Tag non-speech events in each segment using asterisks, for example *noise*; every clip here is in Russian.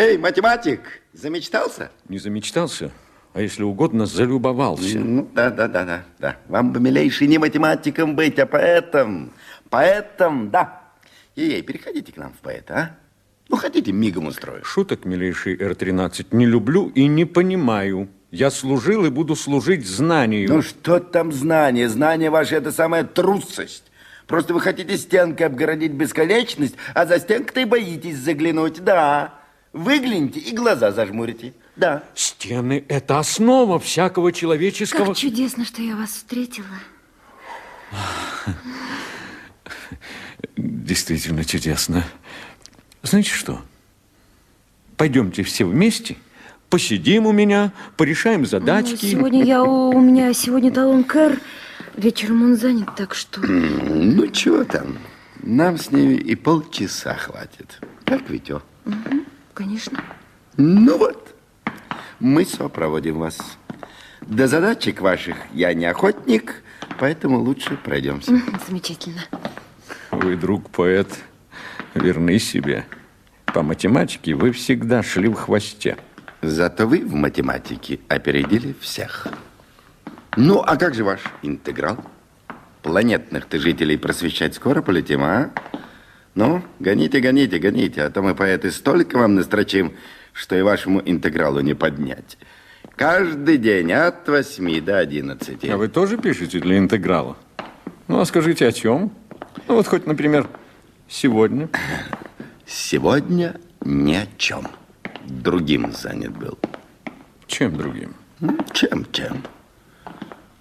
Эй, математик, замечтался? Не замечтался, а если угодно, залюбовался. Ну, да, да, да, да, да. Вам бы, милейший, не математиком быть, а поэтом. Поэтом, да. Ей, переходите к нам в поэта, а? Ну, хотите, мигом устрою. Шуток, милейший Р-13, не люблю и не понимаю. Я служил и буду служить знанию. Ну, что там знание? Знание ваше – это самая трусость. Просто вы хотите стенкой обгородить бесконечность, а за стенкой-то и боитесь заглянуть. Да, выгляните и глаза зажмурите. Да. Стены – это основа всякого человеческого... Как чудесно, что я вас встретила. *laughs* Действительно чудесно. Знаете что? Пойдемте все вместе, посидим у меня, порешаем задачки. Ну, сегодня я у, у меня сегодня талон Кэр. Вечером он занят, так что... *clears throat* Ну, чего там? Нам с ней и полчаса хватит. Как Витё? Угу, конечно. Ну вот, мы сопроводим вас. До задачек ваших я не охотник, поэтому лучше пройдемся. Замечательно. Вы, друг поэт, верны себе. По математике вы всегда шли в хвосте. Зато вы в математике опередили всех. Ну, а как же ваш интеграл? Планетных-то жителей просвещать скоро полетим, а? Ну, гоните, гоните, гоните, а то мы, поэты, столько вам настрочим, что и вашему интегралу не поднять. Каждый день от 8 до 11. А вы тоже пишете для интеграла? Ну, а скажите, о чем? Ну, вот хоть, например, сегодня. Сегодня ни о чем. Другим занят был. Чем другим? Чем, чем?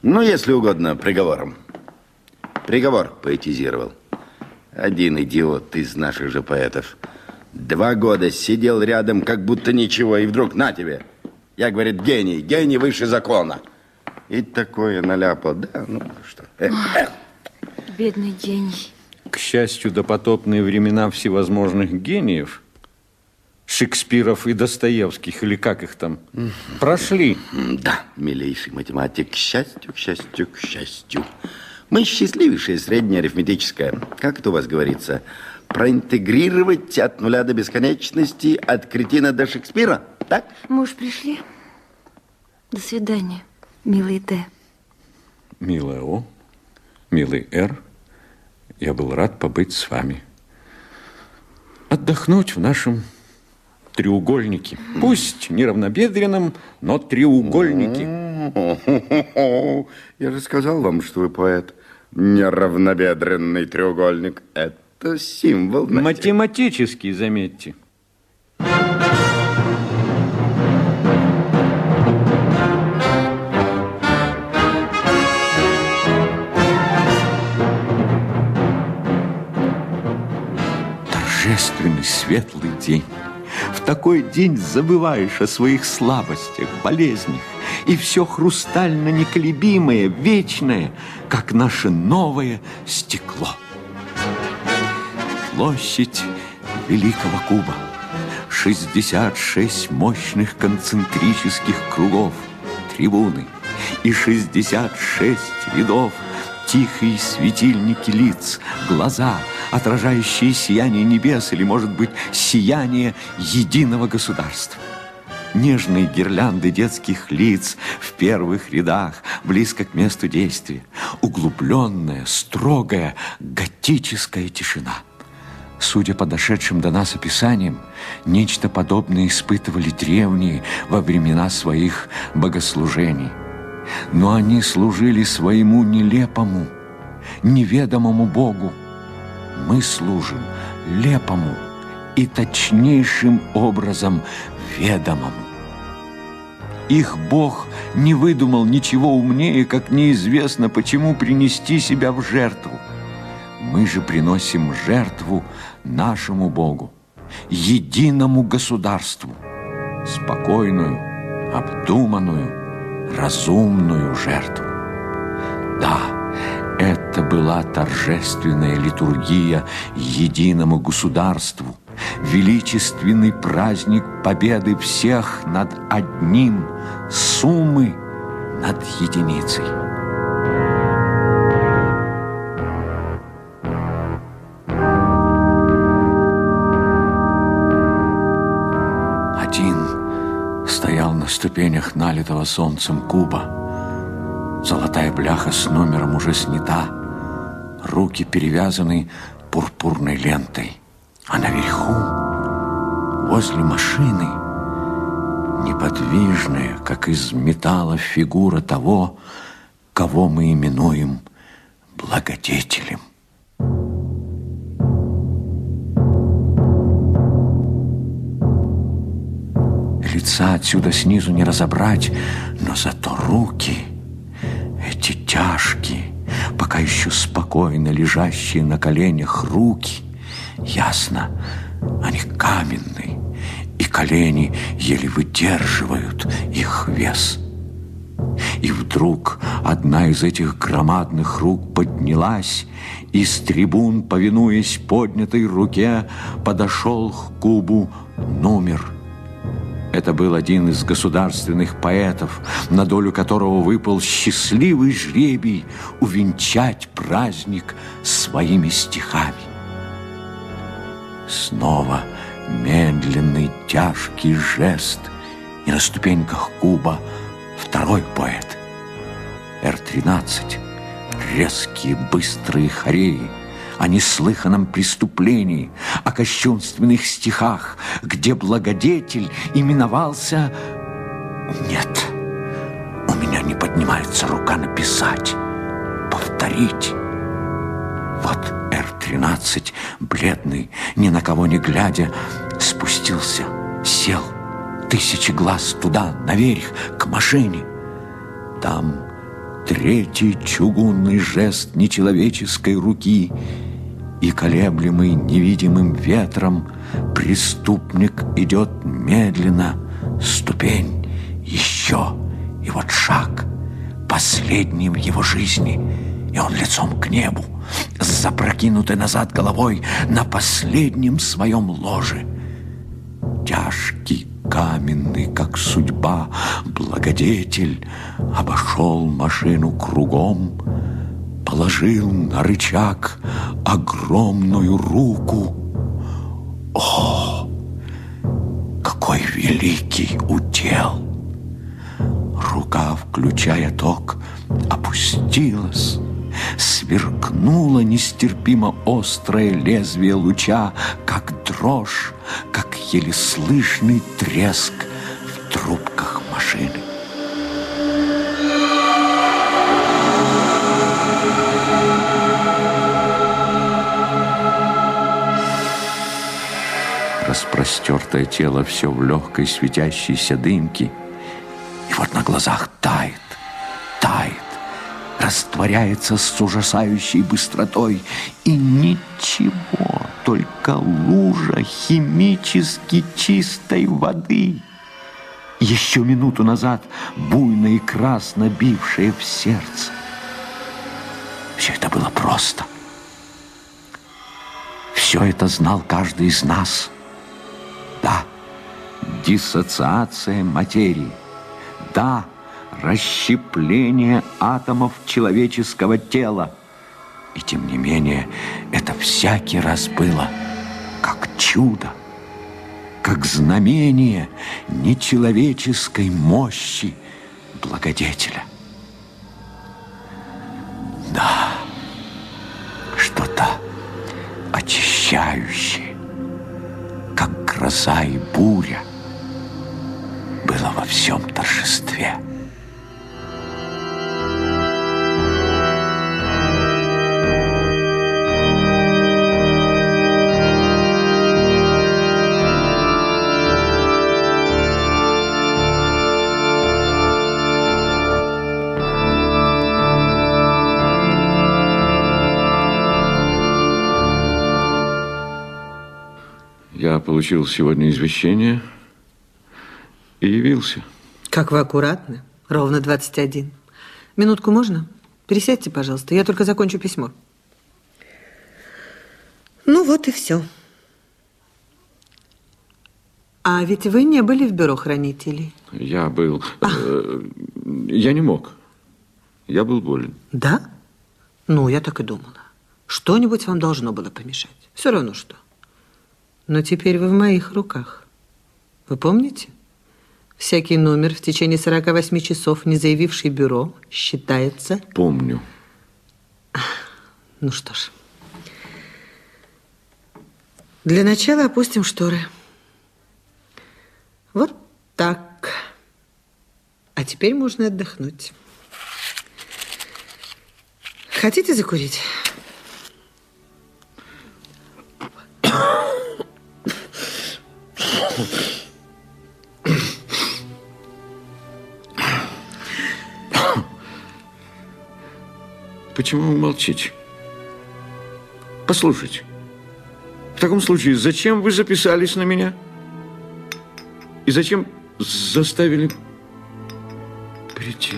Ну, если угодно, приговором. Приговор поэтизировал. Один идиот из наших же поэтов. Два года сидел рядом, как будто ничего, и вдруг на тебе. Я, говорит, гений, гений выше закона. И такое наляпал. Да, ну что. Эх, эх. Бедный гений. К счастью, допотопные времена всевозможных гениев, Шекспиров и Достоевских, или как их там, прошли. Да, милейший математик, к счастью, к счастью, к счастью. Мы счастливейшее среднее арифметическое. Как это у вас говорится? Проинтегрировать от нуля до бесконечности, от кретина до Шекспира, так? Мы уж пришли. До свидания, милый Д. Милая О, милый Р, я был рад побыть с вами. Отдохнуть в нашем треугольнике. Пусть неравнобедренном, но треугольнике. Я же сказал вам, что вы поэт. Неравнобедренный треугольник. Это символ. знаете. Математический, заметьте. Торжественный светлый день. Такой день забываешь о своих слабостях, болезнях, и все хрустально неколебимое, вечное, как наше новое стекло. Площадь Великого Куба. 66 мощных концентрических кругов, трибуны и 66 рядов тихие светильники лиц, глаза, отражающие сияние небес или, может быть, сияние единого государства. Нежные гирлянды детских лиц в первых рядах, близко к месту действия. Углубленная, строгая, готическая тишина. Судя по дошедшим до нас описаниям, нечто подобное испытывали древние во времена своих богослужений. Но они служили своему нелепому, неведомому Богу. Мы служим лепому и точнейшим образом ведомому. Их Бог не выдумал ничего умнее, как неизвестно, почему принести себя в жертву. Мы же приносим жертву нашему Богу, единому государству, спокойную, обдуманную, разумную жертву. Да, это была торжественная литургия единому государству, величественный праздник победы всех над одним, суммы над единицей. Ступенях налитого солнцем куба. Золотая бляха с номером уже снята, руки перевязаны пурпурной лентой. А наверху, возле машины, неподвижная, как из металла фигура того, кого мы именуем благодетелем. Лица отсюда снизу не разобрать, но зато руки, эти тяжкие, пока еще спокойно лежащие на коленях руки, ясно, они каменные, и колени еле выдерживают их вес. И вдруг одна из этих громадных рук поднялась, и с трибун, повинуясь поднятой руке, подошел к кубу номер. Это был один из государственных поэтов, на долю которого выпал счастливый жребий увенчать праздник своими стихами. Снова медленный тяжкий жест, и на ступеньках куба второй поэт. Р-13. Резкие, быстрые хореи о неслыханном преступлении, о кощунственных стихах, где благодетель именовался... Нет, у меня не поднимается рука написать, повторить. Вот Р-13, бледный, ни на кого не глядя, спустился, сел, тысячи глаз туда, наверх, к машине. Там третий чугунный жест нечеловеческой руки, и, колеблемый невидимым ветром, преступник идет медленно, ступень, еще, и вот шаг, последний в его жизни, и он лицом к небу, с запрокинутой назад головой на последнем своем ложе. Тяжкий, каменный, как судьба, благодетель обошел машину кругом, положил на рычаг огромную руку. О, какой великий удел! Рука, включая ток, опустилась, сверкнуло нестерпимо острое лезвие луча, как дрожь, как еле слышный треск в трубках машины. Распростертое тело все в легкой светящейся дымке. И вот на глазах тает, тает, растворяется с ужасающей быстротой. И ничего, только лужа химически чистой воды. Еще минуту назад буйно и красно бившее в сердце. Все это было просто. Все это знал каждый из нас. Да, диссоциация материи. Да, расщепление атомов человеческого тела. И тем не менее, это всякий раз было как чудо, как знамение нечеловеческой мощи благодетеля. Да, что-то очищающее, как гроза и буря, было во всем торжестве. Я получил сегодня извещение и явился. Как вы аккуратны. Ровно 21. Минутку можно? Пересядьте, пожалуйста. Я только закончу письмо. Ну вот и все. А ведь вы не были в бюро хранителей. Я был... Э, я не мог. Я был болен. Да? Ну, я так и думала. Что-нибудь вам должно было помешать. Все равно что. Но теперь вы в моих руках. Вы помните? Всякий номер в течение 48 часов, не заявивший бюро, считается... Помню. Ну что ж. Для начала опустим шторы. Вот так. А теперь можно отдохнуть. Хотите закурить? Почему вы молчите? Послушайте. В таком случае, зачем вы записались на меня? И зачем заставили прийти?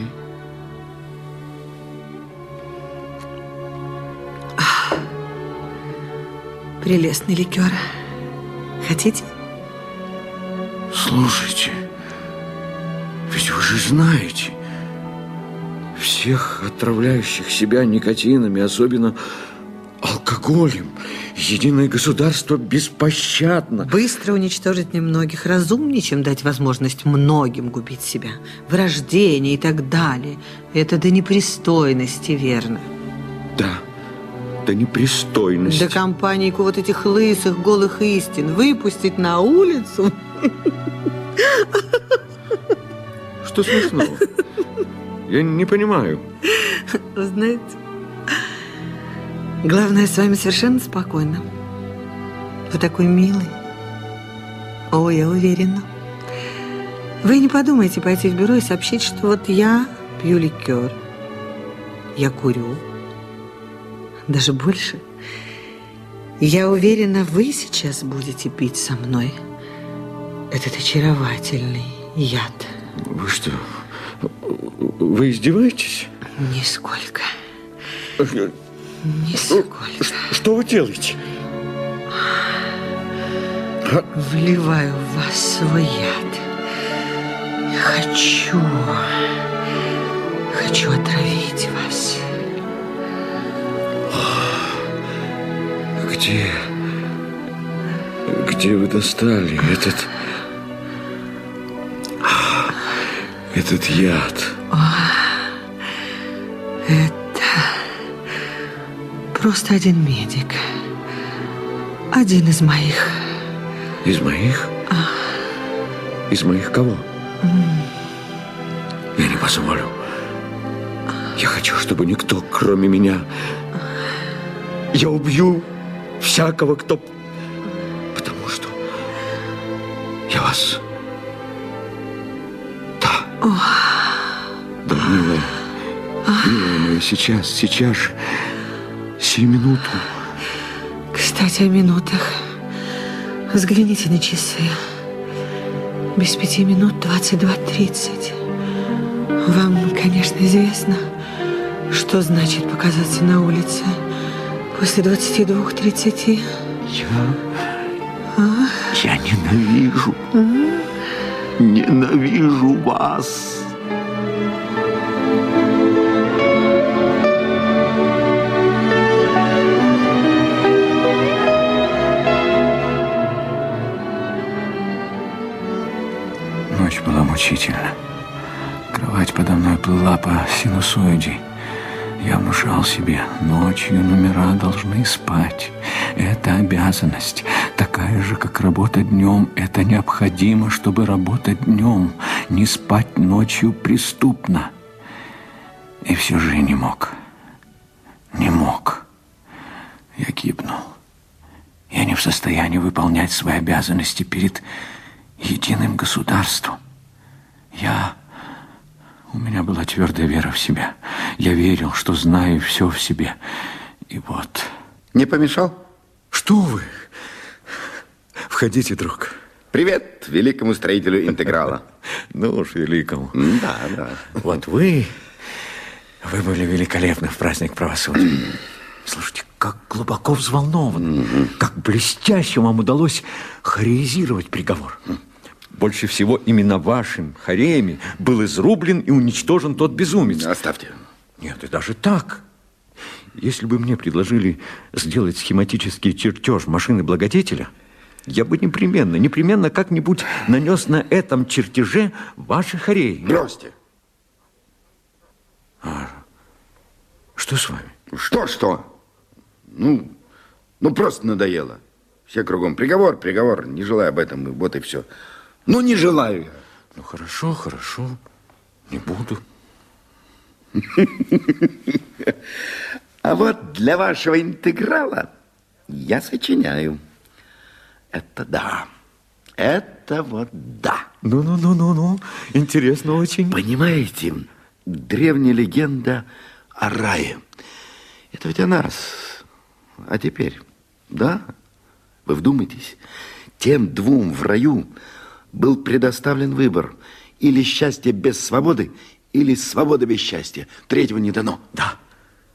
Прелестный ликер. Хотите? Слушайте, ведь вы же знаете, всех отравляющих себя никотинами, особенно алкоголем, единое государство беспощадно. Быстро уничтожить немногих разумнее, чем дать возможность многим губить себя. Врождение и так далее. Это до непристойности, верно? Да, до непристойности. До компании вот этих лысых, голых истин выпустить на улицу. Что смешного? Я не понимаю. Знаете, главное, с вами совершенно спокойно. Вы такой милый. О, я уверена. Вы не подумайте пойти в бюро и сообщить, что вот я пью ликер, я курю. Даже больше. Я уверена, вы сейчас будете пить со мной этот очаровательный яд. Вы что, вы издеваетесь? Нисколько. Нисколько. что вы делаете? Вливаю в вас свой яд. Хочу, хочу отравить вас. Где, где вы достали этот, этот яд? Это просто один медик. Один из моих. Из моих? Из моих кого? Я не позволю. Я хочу, чтобы никто, кроме меня... Я убью всякого, кто... Потому что я вас... милая. Милая моя, сейчас, сейчас же. Сию минуту. Кстати, о минутах. Взгляните на часы. Без пяти минут 22.30. Вам, конечно, известно, что значит показаться на улице после 22.30. Я... Я ненавижу. Ненавижу вас. Мучительна. Кровать подо мной плыла по синусоиде. Я внушал себе, ночью номера должны спать. Это обязанность, такая же, как работа днем. Это необходимо, чтобы работать днем. Не спать ночью преступно. И все же я не мог. Не мог. Я гибнул. Я не в состоянии выполнять свои обязанности перед единым государством. Я... У меня была твердая вера в себя. Я верил, что знаю все в себе. И вот... Не помешал? Что вы? Входите, друг. Привет великому строителю интеграла. *laughs* Ну уж великому. Да, да. Вот вы... Вы были великолепны в праздник правосудия. Слушайте, как глубоко взволнован, как блестяще вам удалось хореизировать приговор. Больше всего именно вашим хареме был изрублен и уничтожен тот безумец. Оставьте. Нет, и даже так. Если бы мне предложили сделать схематический чертеж машины благодетеля, Я бы непременно, непременно как-нибудь нанес на этом чертеже ваши хореи. Бросьте. Что с вами? Что-что? Ну, ну, просто надоело. Все кругом приговор, приговор. Не желаю об этом, вот и все. Ну, не желаю я. Ну, хорошо, хорошо. Не буду. *laughs* А вот для вашего интеграла я сочиняю. Это да. Это вот да. Ну-ну-ну-ну-ну. Интересно очень. Понимаете, древняя легенда о рае. Это ведь о нас. А теперь, да? Вы вдумайтесь, тем двум в раю был предоставлен выбор. Или счастье без свободы, или свобода без счастья. Третьего не дано. Да.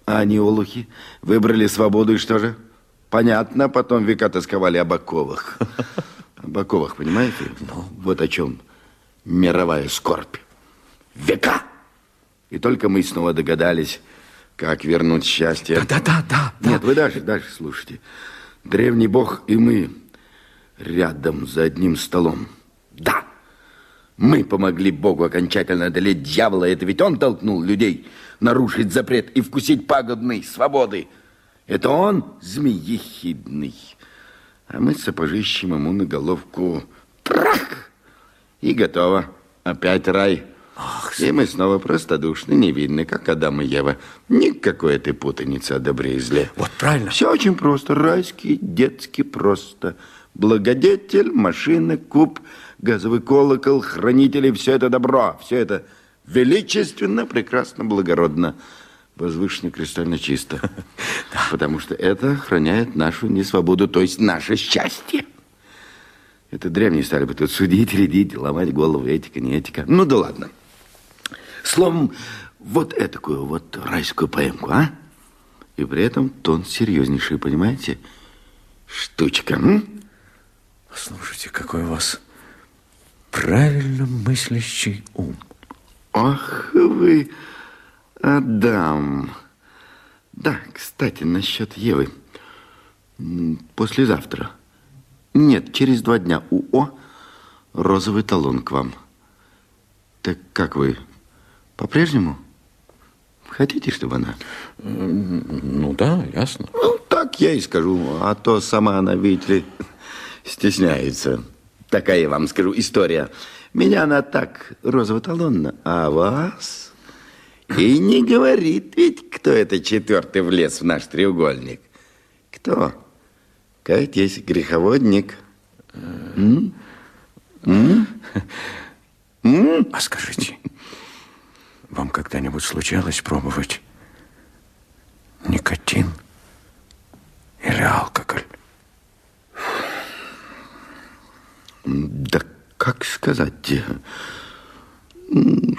А они, олухи, выбрали свободу, и что же? Понятно, потом века тосковали об оковах. *laughs* Об оковах, понимаете? Ну, вот о чем мировая скорбь. Века! И только мы снова догадались, как вернуть счастье. Да-да-да. да. Нет, вы дальше, дальше слушайте. Древний бог и мы рядом за одним столом. Мы помогли богу окончательно одолеть дьявола. Это ведь он толкнул людей нарушить запрет и вкусить пагубной свободы. Это он змеехидный. А мы сапожищем ему на головку трах! И готово. Опять рай. Ах, и мы снова простодушны, невинны, как Адам и Ева. Никакой этой путаницы о добре и зле. Вот правильно. Все очень просто. Райский, детский просто. Благодетель, машина, куб, газовый колокол, хранители. Все это добро. Все это величественно, прекрасно, благородно. Возвышенно, кристально чисто. *laughs* Потому что это охраняет нашу несвободу, то есть наше счастье. Это древние стали бы тут судить, рядить, ломать голову, этика, не этика. Ну да ладно. Словом, вот этакую вот райскую поэмку, а? И при этом тон серьезнейший, понимаете? Штучка. М? Слушайте, какой у вас правильно мыслящий ум. Ах вы, Адам. Да, кстати, насчет Евы. Послезавтра. Нет, через два дня у О розовый талон к вам. Так как вы, по-прежнему? Хотите, чтобы она? Ну да, ясно. Ну, так я и скажу. А то сама она, видите ли, стесняется. Такая, вам скажу, история. Меня она так розово-талонна, а вас... И не говорит ведь, кто это четвертый влез в наш треугольник. Кто? Как есть греховодник. М? М? М? А скажите, вам когда-нибудь случалось пробовать никотин или алкоголь? Да как сказать?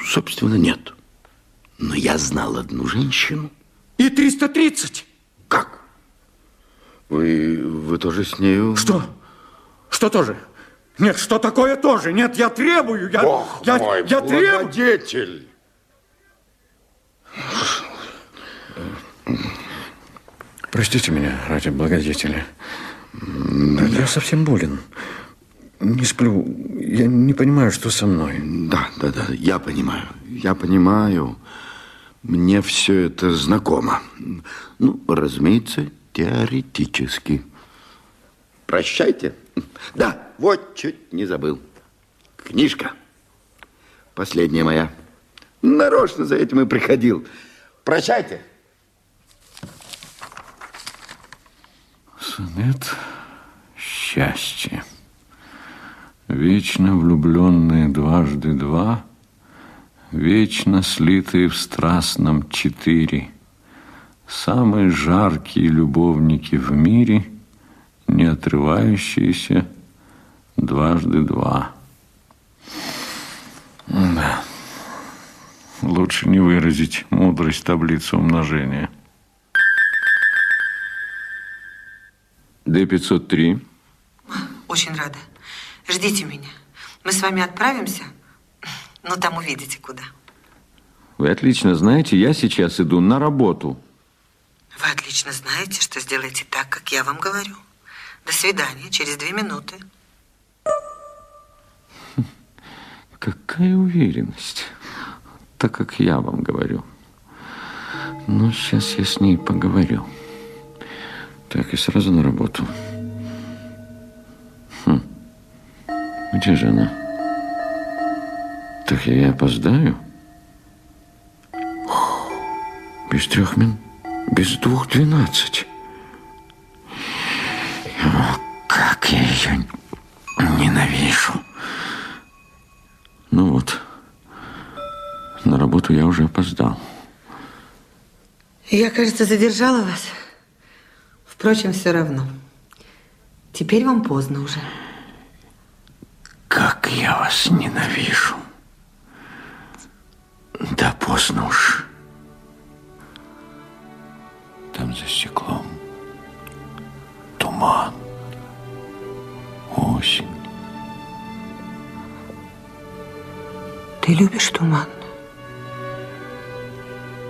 Собственно, нет. Но я знал одну женщину. И 330? Как? Вы, вы тоже с нею... Что? Что тоже? Нет, что такое тоже? Нет, я требую, я, Бог я, мой, я требую. благодетель! Простите меня ради благодетеля. Я совсем болен. Не сплю. Я не понимаю, что со мной. Да, да, да, я понимаю. Я понимаю. Мне все это знакомо. Ну, разумеется, теоретически. Прощайте. Да, вот чуть не забыл. Книжка. Последняя моя. Нарочно за этим и приходил. Прощайте. Сонет счастья. Вечно влюбленные дважды два, Вечно слитые в страстном четыре, Самые жаркие любовники в мире, Не отрывающиеся дважды два. Да. Лучше не выразить мудрость таблицы умножения. Д-503. Очень рада. Ждите меня. Мы с вами отправимся, но там увидите, куда. Вы отлично знаете, я сейчас иду на работу. Вы отлично знаете, что сделаете так, как я вам говорю. До свидания, через две минуты. *laughs* Какая уверенность, так как я вам говорю. Ну, сейчас я с ней поговорю. Так, и сразу на работу. Где же она? Так я и опоздаю. Без трех минут, без двух двенадцать. Как я ее ненавижу. Ну вот, на работу я уже опоздал. Я, кажется, задержала вас. Впрочем, все равно. Теперь вам поздно уже. Как я вас ненавижу. Да поздно уж. Там за стеклом туман, осень. Ты любишь туман?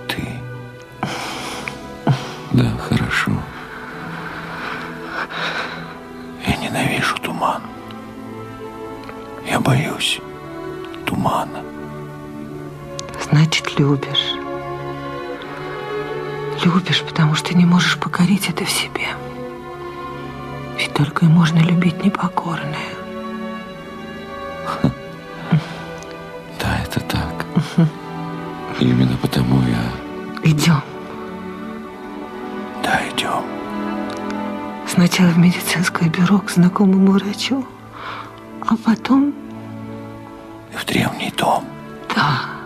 Ты. Да, хорошо. Я ненавижу туман. Я боюсь тумана. Значит, любишь. Любишь, потому что не можешь покорить это в себе. Ведь только и можно любить непокорное. *laughs* Да, это так. Именно потому я... Идем. Да, идем. Сначала в медицинское бюро к знакомому врачу, а потом... В древний дом. Да.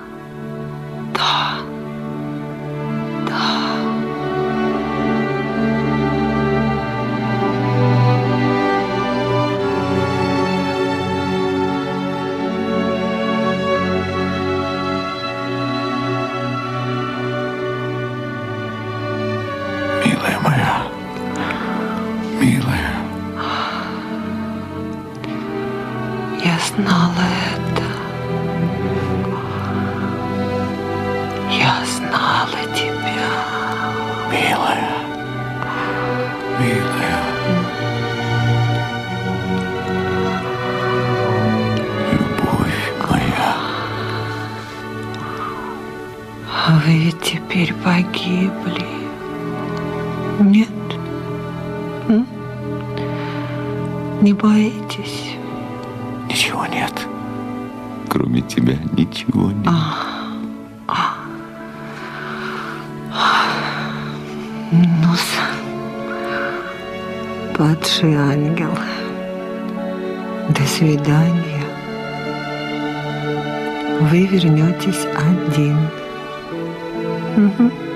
Теперь погибли. Нет? М? Не боитесь? Ничего нет. Кроме тебя ничего нет. ну падший ангел. До свидания. Вы вернетесь один. Мгм. До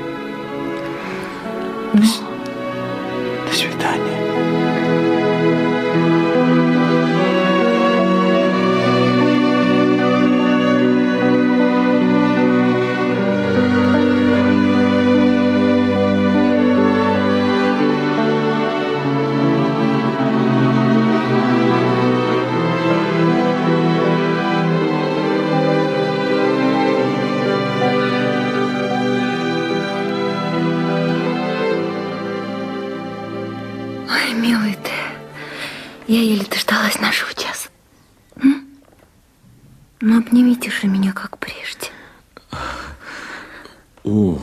О,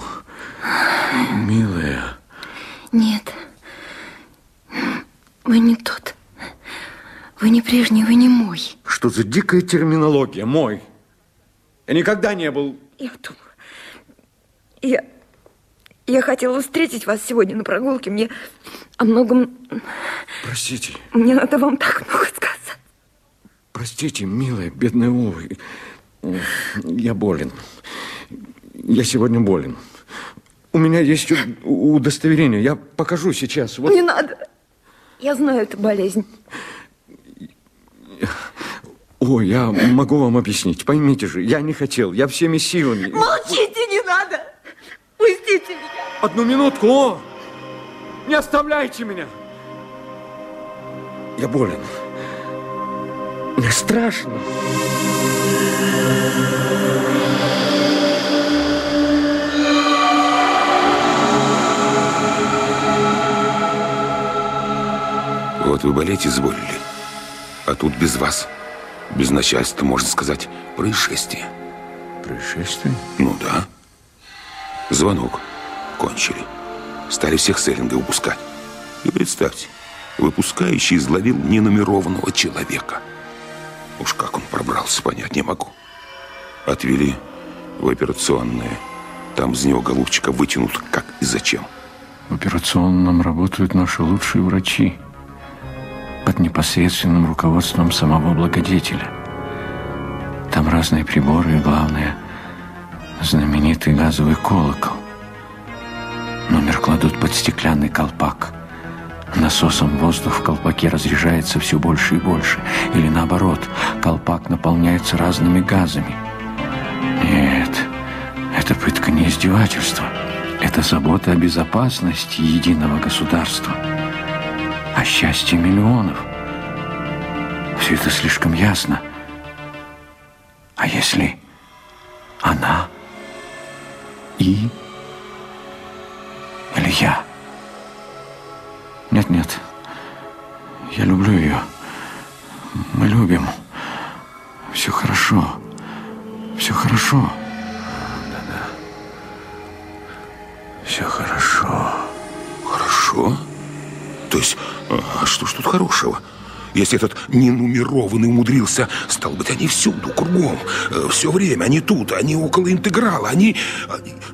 милая. Нет, вы не тот. Вы не прежний, вы не мой. Что за дикая терминология? Мой. Я никогда не был... Я думала, я, я хотела встретить вас сегодня на прогулке. Мне о многом, Простите, мне надо вам так много сказать. простите, милая, бедная Ова. Я болен. Я сегодня болен. У меня есть удостоверение. Я покажу сейчас. Вот. Не надо. Я знаю эту болезнь. О, я могу вам объяснить. Поймите же, я не хотел. Я всеми силами. Молчите, не надо. Пустите меня. Одну минутку, о! Не оставляйте меня! Я болен. Мне страшно. Вот Вот вы болеть изволили. А тут без вас, без начальства, можно сказать, происшествие. Происшествие? Ну да. Звонок. Кончили. Стали всех с Эллинга выпускать. И представьте, выпускающий изловил ненумерованного человека. Уж как он пробрался, понять не могу. Отвели в операционное. Там из него голубчика вытянут как и зачем. В операционном работают наши лучшие врачи под непосредственным руководством самого благодетеля. Там разные приборы и, главное, знаменитый газовый колокол. Номер кладут под стеклянный колпак. Насосом воздух в колпаке разряжается все больше и больше. Или наоборот, колпак наполняется разными газами. Нет, это пытка не издевательство. Это забота о безопасности единого государства. О счастье миллионов. Все это слишком ясно. А если она и или я? Нет-нет, я люблю ее. Мы любим. Все хорошо. Все хорошо. Все хорошо. Хорошо? То есть, а что ж тут хорошего? Если этот ненумерованный умудрился, стал быть, они всюду, кругом, э, все время, они тут, они около интеграла, они...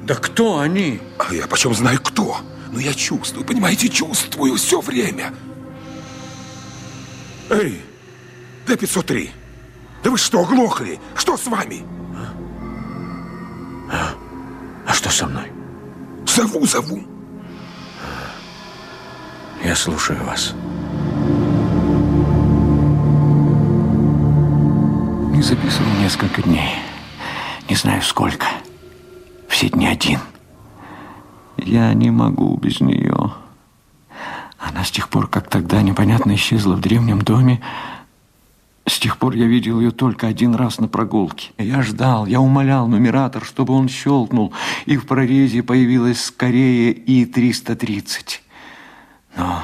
Да кто они? А я почем знаю, кто? Но я чувствую, понимаете, чувствую все время. Эй, Д-503, да вы что, оглохли? Что с вами? А что со мной? Зову, зову. Я слушаю вас. Не записывал несколько дней. Не знаю сколько. Все дни один. Я не могу без нее. Она с тех пор, как тогда непонятно исчезла в древнем доме, с тех пор я видел ее только один раз на прогулке. Я ждал, я умолял нумератор, чтобы он щелкнул, и в прорезе появилась скорее И-330. Но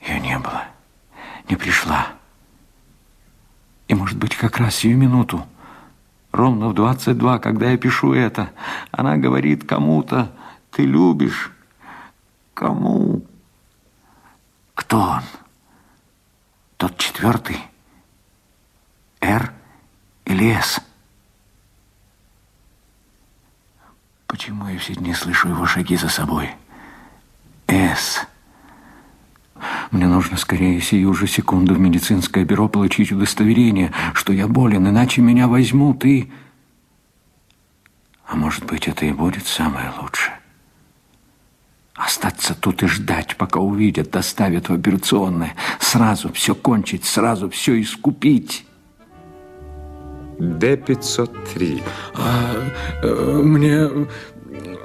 ее не было, не пришла. И, может быть, как раз сию минуту, ровно в 22, когда я пишу это, она говорит кому-то, ты любишь. Кому? Кто он? Тот четвертый? Р или С? Почему я все дни слышу его шаги за собой? С. Мне нужно скорее сию же секунду в медицинское бюро получить удостоверение, что я болен, иначе меня возьмут и... А может быть, это и будет самое лучшее. Остаться тут и ждать, пока увидят, доставят в операционное. Сразу все кончить, сразу все искупить. Д-503. А, э, мне...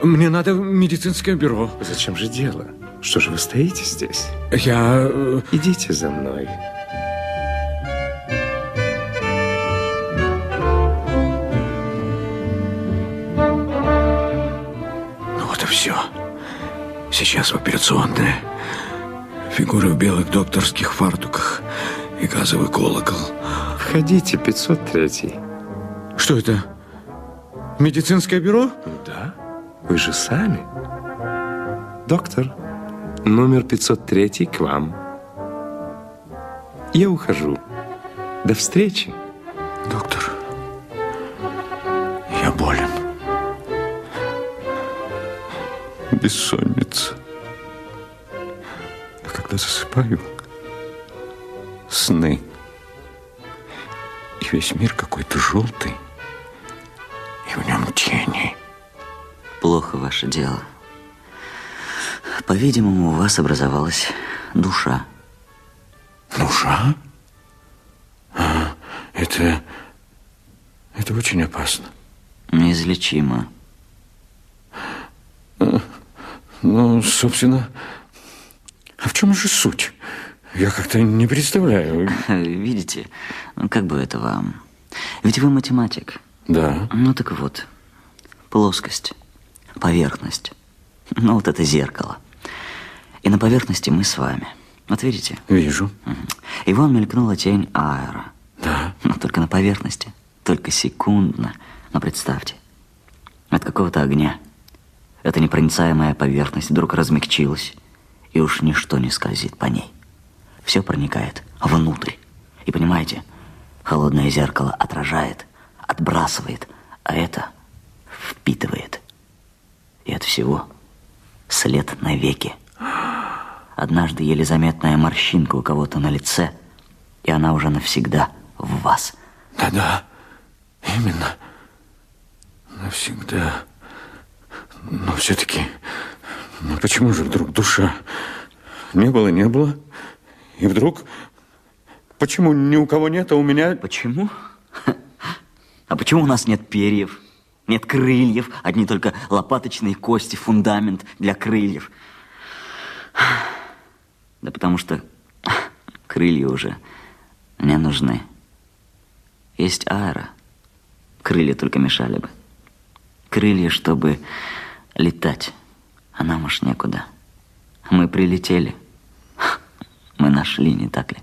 Мне надо в медицинское бюро. Зачем же дело? Что же вы стоите здесь? Я... э, Идите за мной. Ну вот и все. Сейчас в операционное. Фигуры в белых докторских фартуках и газовый колокол. Входите, 503. Что это? Медицинское бюро? Да? Вы же сами. Доктор, номер 503 к вам. Я ухожу. До встречи. Доктор, я болен. Бессонница. А когда засыпаю, сны. И весь мир какой-то желтый. И в нем тени. Плохо ваше дело. По-видимому, у вас образовалась душа. Душа? А, это... Это очень опасно. Неизлечимо. Ну, собственно... А в чем же суть? Я как-то не представляю. *laughs* Видите, ну, как бы это вам? Ведь вы математик. Да. Ну так вот, плоскость, поверхность. Ну вот это зеркало. И на поверхности мы с вами. Вот видите? Вижу. И вон мелькнула тень аэро. Да. Но только на поверхности. Только секундно. Но представьте, от какого-то огня эта непроницаемая поверхность вдруг размягчилась, и уж ничто не скользит по ней. Все проникает внутрь. И понимаете, холодное зеркало отражает, отбрасывает, а это впитывает. И от всего след навеки. Однажды еле заметная морщинка у кого-то на лице, и она уже навсегда в вас. Да-да, именно. Навсегда. Но все-таки, ну почему же вдруг душа? Не было, не было. И вдруг, почему ни у кого нет, а у меня... Почему? *laughs* А почему у нас нет перьев, нет крыльев, одни только лопаточные кости, фундамент для крыльев? Да потому что *laughs* крылья уже не нужны. Есть аэро. Крылья только мешали бы. Крылья, чтобы летать. А нам уж некуда. Мы прилетели. *laughs* Мы нашли, не так ли?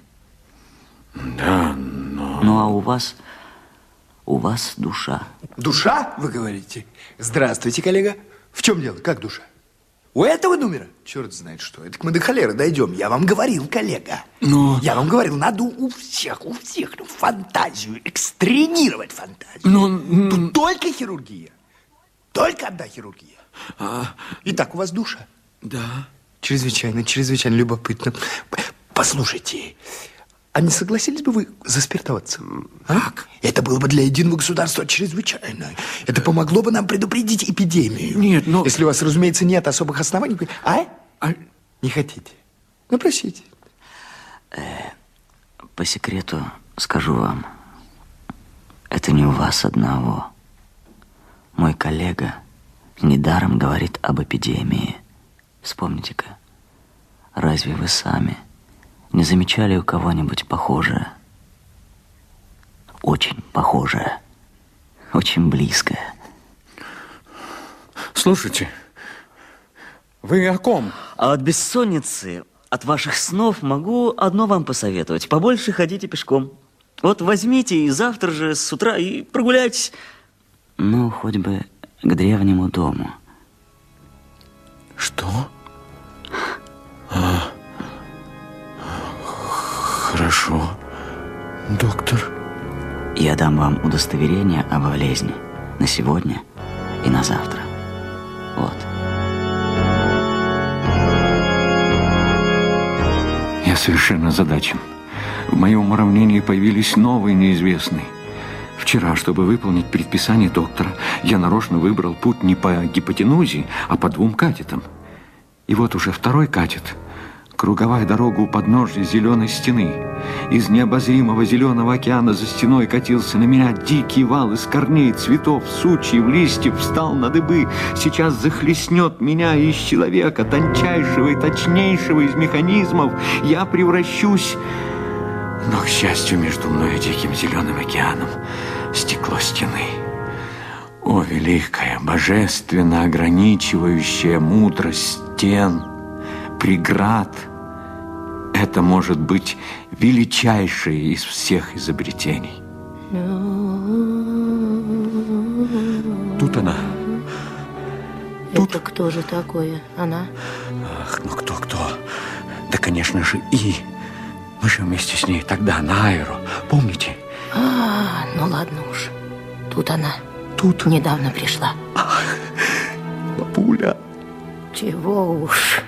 Да, но... Ну, а у вас... У вас душа. Душа, вы говорите? Здравствуйте, коллега. В чем дело? Как душа? У этого номера? Черт знает что. Это мы до холеры дойдем. Я вам говорил, коллега. Но... Я вам говорил, надо у всех, у всех ну, фантазию, экстренировать фантазию. Но... Тут только хирургия. Только одна хирургия. А... Итак, у вас душа? Да. Чрезвычайно, чрезвычайно любопытно. Послушайте, а не согласились бы вы заспиртоваться? А? Как? Это было бы для единого государства чрезвычайно. Это помогло бы нам предупредить эпидемию. Нет, но... Если у вас, разумеется, нет особых оснований... А? А... Не хотите? Ну, просите. Э, по секрету скажу вам, это не у вас одного. Мой коллега недаром говорит об эпидемии. Вспомните-ка, разве вы сами не замечали у кого-нибудь похожее? Очень похожее, очень близкое. Слушайте, вы о ком? А от бессонницы, от ваших снов могу одно вам посоветовать. Побольше ходите пешком. Вот возьмите и завтра же с утра и прогуляйтесь. Ну, хоть бы к древнему дому. Что? А, хорошо, доктор. Я дам вам удостоверение об болезни на сегодня и на завтра. Вот. Я совершенно задачен. В моем уравнении появились новые неизвестные. Вчера, чтобы выполнить предписание доктора, я нарочно выбрал путь не по гипотенузе, а по двум катетам. И вот уже второй катет. Круговая дорога у подножья зеленой стены. Из необозримого зеленого океана за стеной катился на меня дикий вал из корней, цветов, сучьев, листьев, встал на дыбы. Сейчас захлестнет меня из человека, тончайшего и точнейшего из механизмов. Я превращусь... Но, к счастью, между мной и диким зеленым океаном стекло стены. О, великая, божественно ограничивающая мудрость стен, преград! Это может быть величайшее из всех изобретений. Тут она. Это кто же такое? Она? Ах, ну кто-кто? Да, конечно же, И. Мы же вместе с ней тогда на аэро. Помните? А, ну ладно уж. Тут она. Тут? Недавно пришла. Папуля. Чего уж.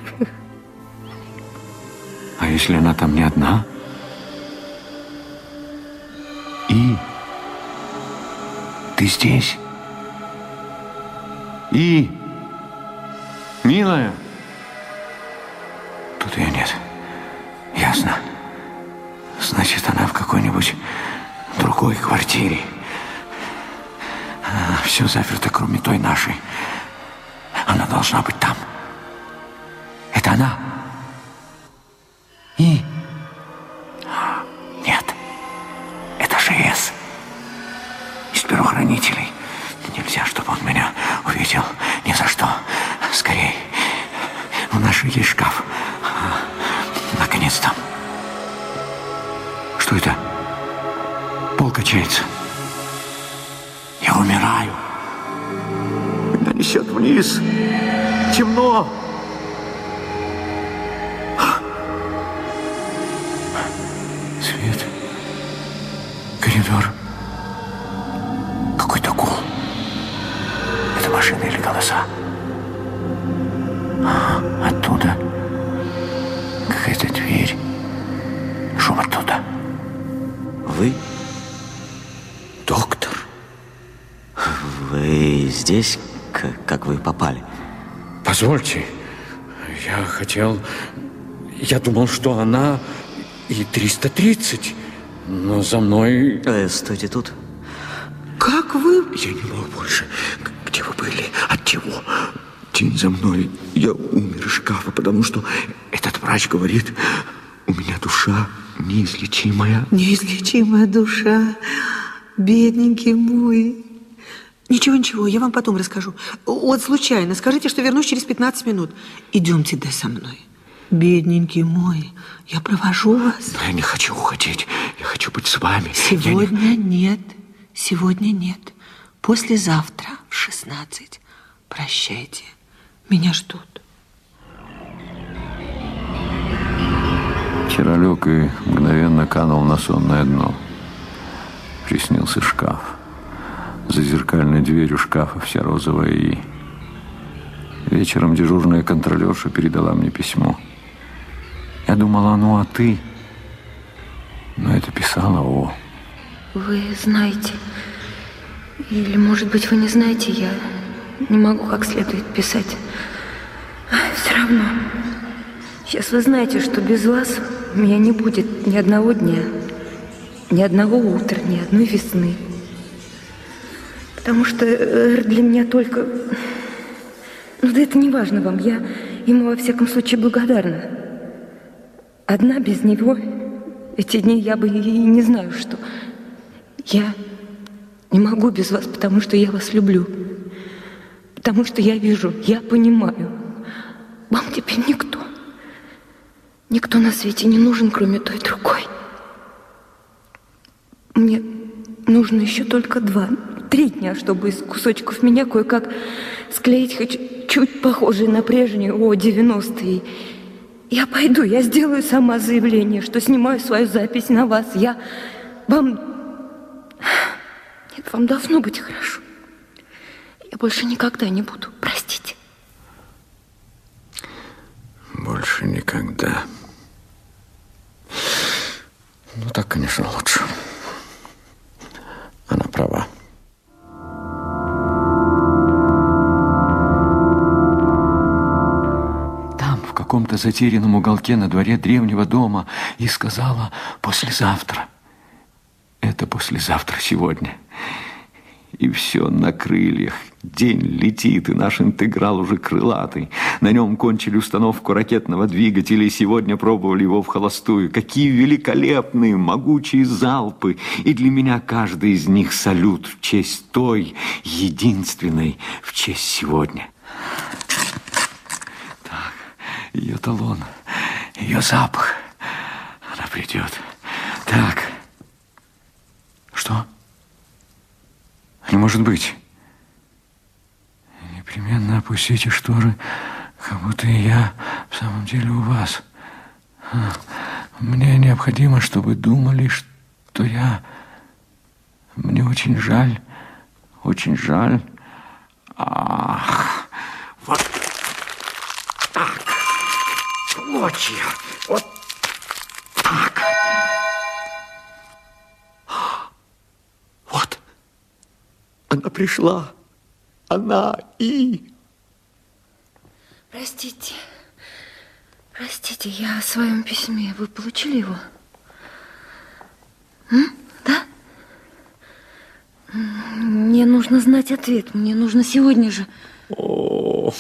А если она там не одна? И? Ты здесь? И? Милая? Тут ее нет. Ясно. Значит, она в какой-нибудь другой квартире. Все заперто, кроме той нашей. Она должна быть там. Это она? И? Думал, что она и 330, но за мной... Э, стойте тут. Как вы? Я не мог больше. Где вы были? От чего? Тень за мной. Я умер из шкафа, потому что этот врач говорит, у меня душа неизлечимая. Неизлечимая душа. Бедненький мой. Ничего, ничего, я вам потом расскажу. Вот случайно, скажите, что вернусь через 15 минут. Идемте, да, со мной. Бедненький мой, я провожу вас. Но я не хочу уходить. Я хочу быть с вами. Я не- Сегодня нет, сегодня нет. Послезавтра в 16. Прощайте, меня ждут. Вчера лег и мгновенно канул на сонное дно. Приснился шкаф. За зеркальной дверью шкафа вся розовая и... Вечером дежурная контролерша передала мне письмо. Я думала, ну а ты? Но это писала О. Вы знаете, или, может быть, вы не знаете, я не могу как следует писать. Все равно. Сейчас вы знаете, что без вас у меня не будет ни одного дня, ни одного утра, ни одной весны. Потому что Эр для меня только... Ну да это не важно вам, я ему во всяком случае благодарна. Одна без него эти дни я бы и не знаю что. Я не могу без вас, потому что я вас люблю. Потому что я вижу, я понимаю. Вам теперь никто. Никто на свете не нужен, кроме той другой. Мне нужно еще только два, три дня, чтобы из кусочков меня кое-как склеить хоть чуть похожие на прежнюю о 90-е. Я пойду, я сделаю сама заявление, что снимаю свою запись на вас. Я вам... Нет, вам должно быть хорошо. Я больше никогда не буду. Простите. Больше никогда. Ну, так, конечно, лучше. Она права. Каком-то затерянном уголке на дворе древнего дома, и сказала «послезавтра». Это послезавтра сегодня. И все на крыльях. День летит, и наш интеграл уже крылатый. На нем кончили установку ракетного двигателя, и сегодня пробовали его в холостую. Какие великолепные, могучие залпы. И для меня каждый из них салют в честь той, единственной, в честь сегодня. Ее талон, ее запах. Она придет. Так. Что? Не может быть. Непременно опустите шторы, как будто и я в самом деле у вас. А, Мне необходимо, чтобы думали, что я... Мне очень жаль, очень жаль. Ах, вот так. Клочья. Вот так. Вот. Она пришла. Она и... Простите. Простите, я о своем письме. Вы получили его? М? Да? Мне нужно знать ответ. Мне нужно сегодня же. О,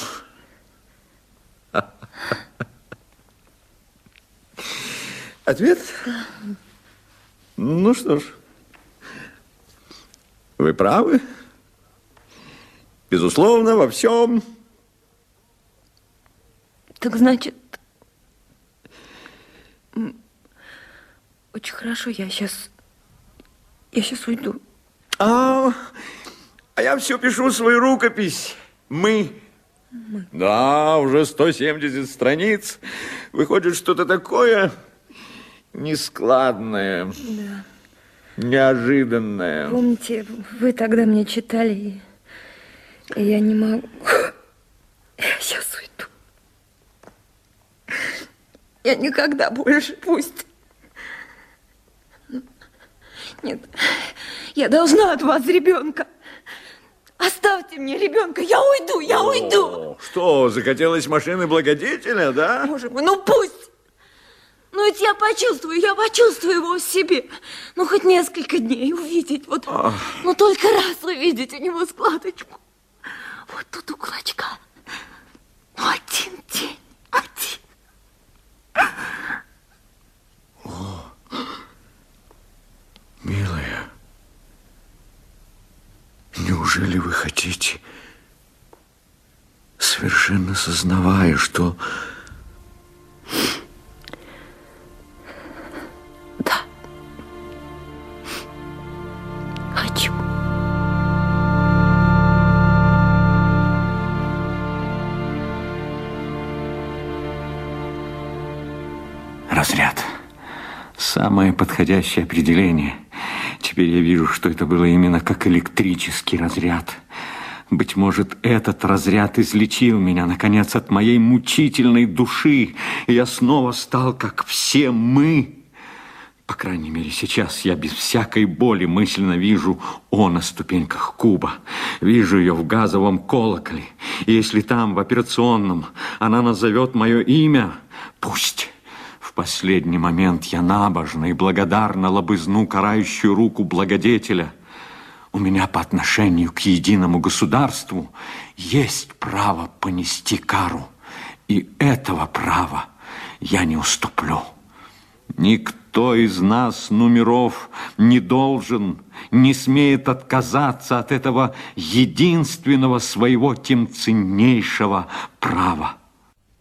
*laughs* Ответ? Ну что ж, вы правы. Безусловно, во всем. Так значит, Очень хорошо, я сейчас... Я сейчас уйду. А, а я все пишу свою рукопись. Мы. Мы. Да, уже 170 страниц. Выходит, что-то такое нескладное. Да. Неожиданное. Помните, вы тогда мне читали, и я не могу... Я сейчас уйду. Я никогда больше, пусть... Нет, я должна от вас ребенка. Оставьте мне ребенка, я уйду, я уйду. Что, захотелось машины благодетеля, да? Боже мой, ну пусть. Ведь я почувствую, я почувствую его в себе. Ну хоть несколько дней увидеть, вот, Ах. ну только раз увидеть у него складочку. Вот тут у кулачка. Ну один день, один. О, милая, неужели вы хотите, совершенно сознавая, что Самое подходящее определение. Теперь я вижу, что это было именно как электрический разряд. Быть может, этот разряд излечил меня, наконец, от моей мучительной души, и я снова стал, как все мы. По крайней мере, сейчас я без всякой боли мысленно вижу О на ступеньках куба. Вижу ее в газовом колоколе. И если там, в операционном, она назовет мое имя, пусть. Последний момент я набожно и благодарно лобызну карающую руку благодетеля. У меня по отношению к единому государству есть право понести кару. И этого права я не уступлю. Никто из нас, номеров, не должен, не смеет отказаться от этого единственного своего тем ценнейшего права.